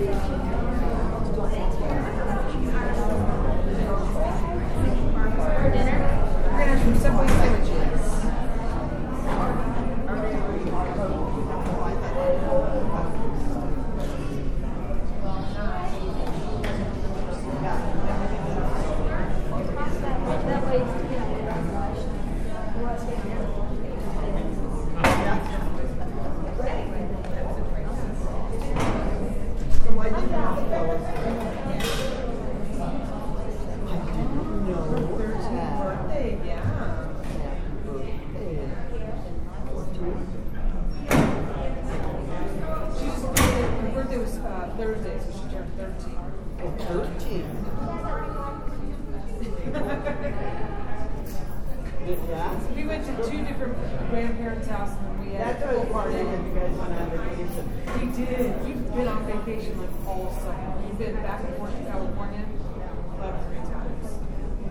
Yeah. Uh, Thursday, so she turned 13. Oh, 13. yeah? We went to two different grandparents' houses and we had That's a pool party. wondering if you guys went on vacation. We did. We've been on vacation like all summer. We've been back and forth to California like three times.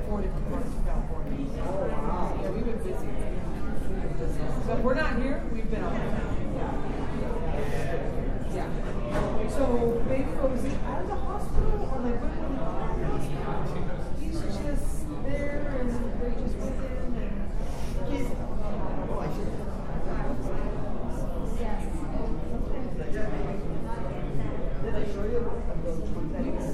Four different parts of California. Oh, wow. Yeah, we've been busy. We've been busy. So we're not here, we've been on. Yeah. So baby was he out of the hospital or like what was He's just there and they just went in and He's, oh, I should. Did I show you those contacts?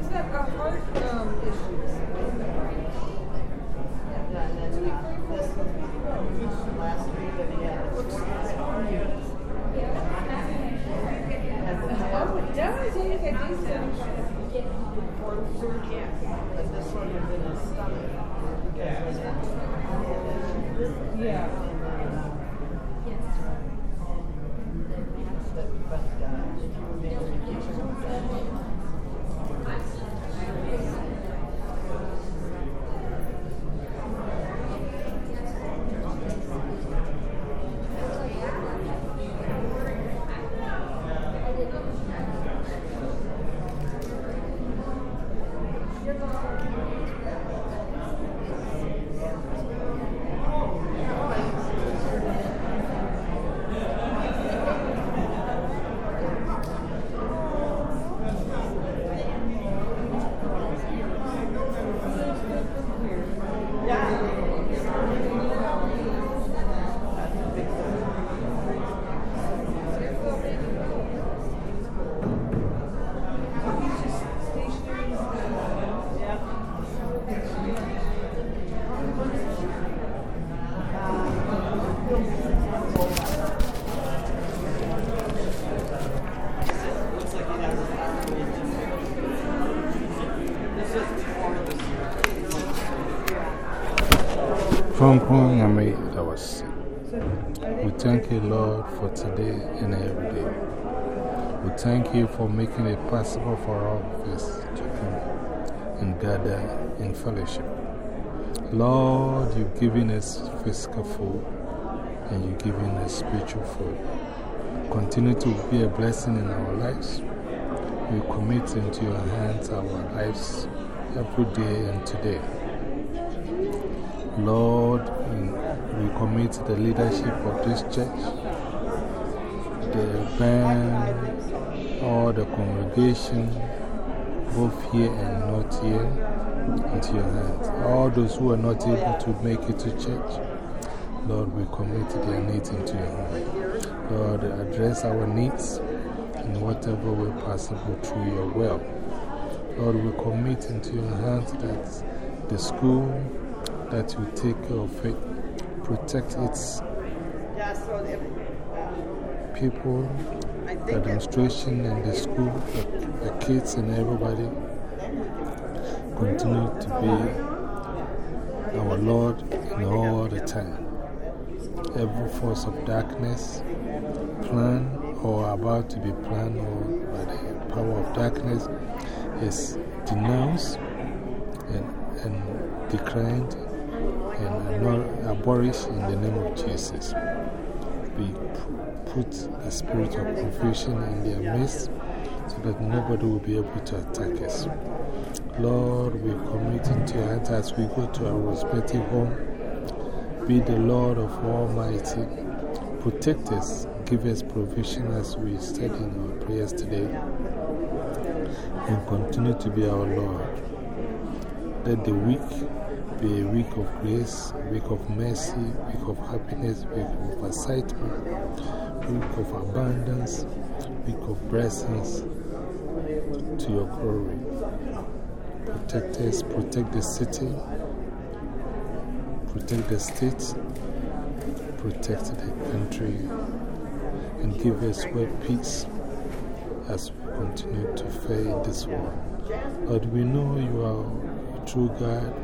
Is that a heart um, issue? Yeah, and then uh, this was last week that he had. Oh, that was it. I think so. This one was in his stomach. Yeah. But, but, uh, if you were making vacation with that, that's a big thing. Looks like he has his last week. This is before this. Kronkron Nyame that was We thank you, Lord, for today and every day. We thank you for making it possible for all of us to come and gather in fellowship. Lord, you've given us physical food and you've given us spiritual food. Continue to be a blessing in our lives. We commit into your hands our lives every day and today. Lord, we commit the leadership of this church, the band, all the congregation, both here and not here, into your hands. All those who are not able to make it to church, Lord, we commit their needs into your hands. Lord, address our needs in whatever way possible through your will. Lord, we commit into your hands that the school, that you take care of it, protect its people, the administration and the school, the, the kids and everybody continue to be our Lord in all the time. Every force of darkness, planned or about to be planned or by the power of darkness, is denounced and, and declined and abolished uh, in the name of Jesus. We put a spirit of confusion in their midst so that nobody will be able to attack us. Lord, we commit into your hands as we go to our respective home. Be the Lord of Almighty. Protect us, give us provision as we study in our prayers today, and continue to be our Lord. Let the week be a week of grace, week of mercy, week of happiness, week of excitement, week of abundance, week of blessings to your glory. Protect us, protect the city, protect the state, protect the country, and give us world peace as we continue to in this world. But we know you are a true God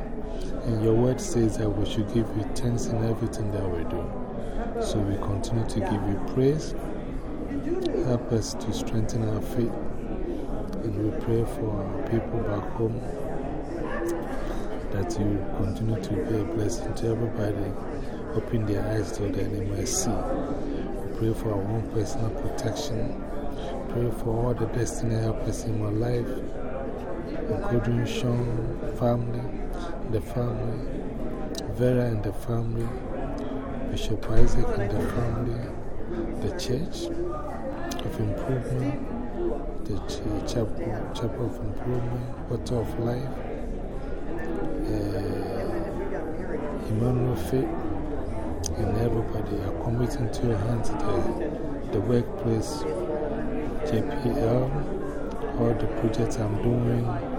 And your word says that we should give you thanks in everything that we do. So we continue to give you praise. Help us to strengthen our faith. And we pray for our people back home that you continue to be a blessing to everybody, open their eyes so that they might see. We pray for our own personal protection. Pray for all the destiny helpers in my life, including Sean, family, the family, Vera and the family, Bishop Isaac and the family, the church of improvement, the ch chapel, chapel of improvement, water of life, uh, Emmanuel Faith, and everybody are committing to your hands the, the workplace, JPL, all the projects I'm doing,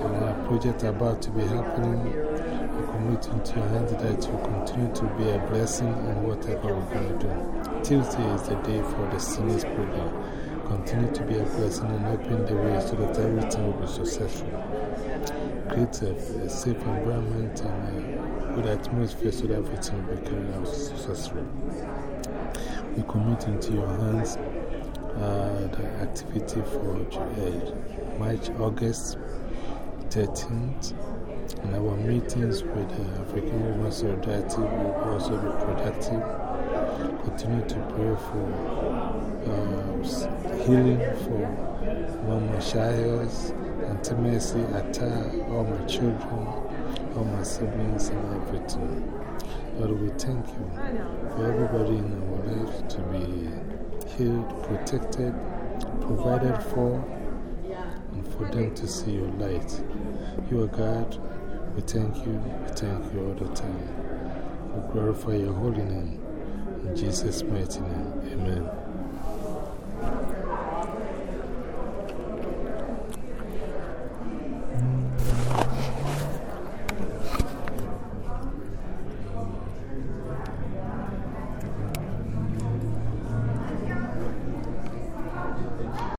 and the projects about to be happening. I'm committing your hands that you continue to be a blessing in whatever we're going to do. Tuesday is the day for the seniors program. Continue to be a blessing and open the way so that everything will be successful. Create a, a safe environment and a good atmosphere so that everything will be carried out successfully. We commit into your hands uh, the activity for uh, March, August 13th. And our meetings with the African Women's Solidarity will also be productive. Continue to pray for、uh, um, healing for Mama Shires, Auntie Mercy, Atta, all my children, all my siblings, and everything. Lord, we thank you for everybody in our life to be healed, protected, provided for, and for them to see your light. You are God. We thank you. We thank you all the time. We glorify your holy name. In Jesus' mighty name. Amen.